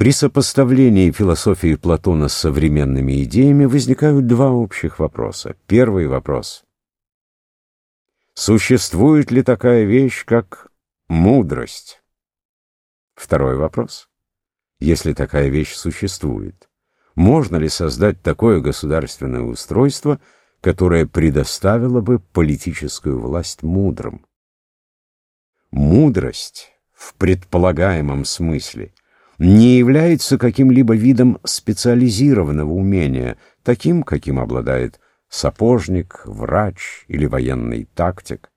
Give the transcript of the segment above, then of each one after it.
При сопоставлении философии Платона с современными идеями возникают два общих вопроса. Первый вопрос. Существует ли такая вещь, как мудрость? Второй вопрос. Если такая вещь существует, можно ли создать такое государственное устройство, которое предоставило бы политическую власть мудрым? Мудрость в предполагаемом смысле – не является каким-либо видом специализированного умения, таким, каким обладает сапожник, врач или военный тактик.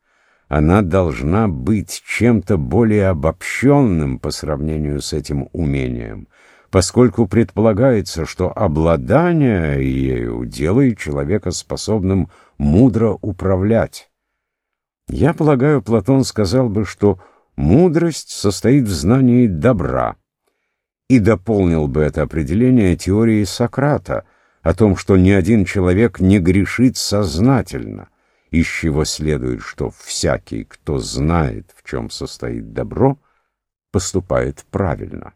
Она должна быть чем-то более обобщенным по сравнению с этим умением, поскольку предполагается, что обладание ею делает человека способным мудро управлять. Я полагаю, Платон сказал бы, что мудрость состоит в знании добра, и дополнил бы это определение теорией Сократа о том, что ни один человек не грешит сознательно, из чего следует, что всякий, кто знает, в чем состоит добро, поступает правильно.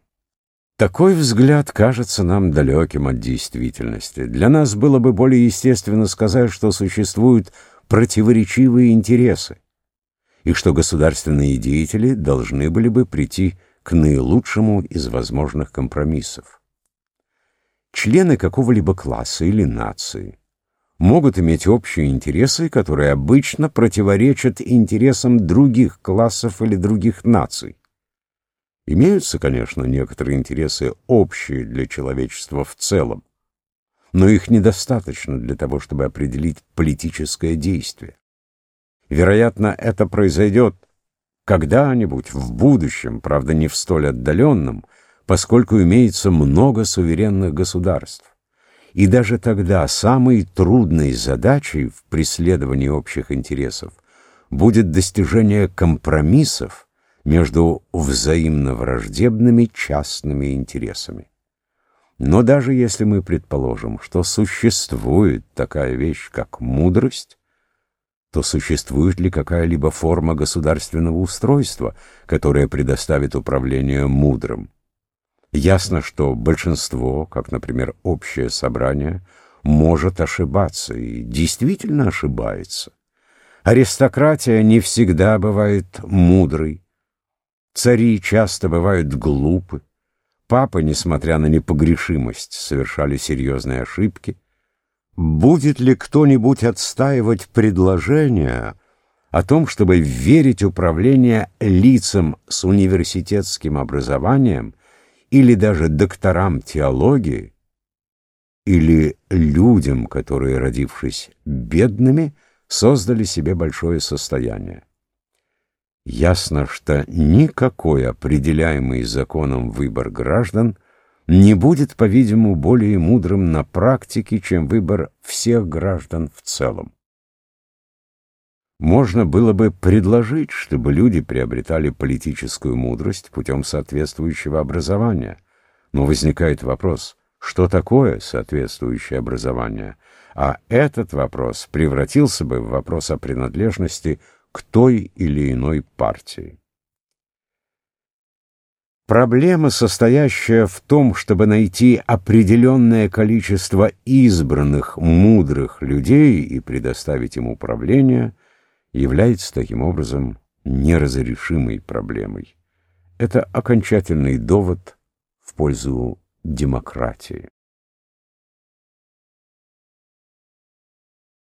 Такой взгляд кажется нам далеким от действительности. Для нас было бы более естественно сказать, что существуют противоречивые интересы, и что государственные деятели должны были бы прийти к наилучшему из возможных компромиссов. Члены какого-либо класса или нации могут иметь общие интересы, которые обычно противоречат интересам других классов или других наций. Имеются, конечно, некоторые интересы общие для человечества в целом, но их недостаточно для того, чтобы определить политическое действие. Вероятно, это произойдет когда-нибудь в будущем, правда не в столь отдаленном, поскольку имеется много суверенных государств. И даже тогда самой трудной задачей в преследовании общих интересов будет достижение компромиссов между взаимно враждебными частными интересами. Но даже если мы предположим, что существует такая вещь, как мудрость, то существует ли какая-либо форма государственного устройства, которая предоставит управление мудрым? Ясно, что большинство, как, например, общее собрание, может ошибаться и действительно ошибается. Аристократия не всегда бывает мудрой. Цари часто бывают глупы. Папы, несмотря на непогрешимость, совершали серьезные ошибки – Будет ли кто-нибудь отстаивать предложение о том, чтобы верить управление лицам с университетским образованием или даже докторам теологии, или людям, которые, родившись бедными, создали себе большое состояние? Ясно, что никакой определяемый законом выбор граждан – не будет, по-видимому, более мудрым на практике, чем выбор всех граждан в целом. Можно было бы предложить, чтобы люди приобретали политическую мудрость путем соответствующего образования. Но возникает вопрос, что такое соответствующее образование? А этот вопрос превратился бы в вопрос о принадлежности к той или иной партии. Проблема, состоящая в том, чтобы найти определенное количество избранных, мудрых людей и предоставить им управление, является таким образом неразрешимой проблемой. Это окончательный довод в пользу демократии.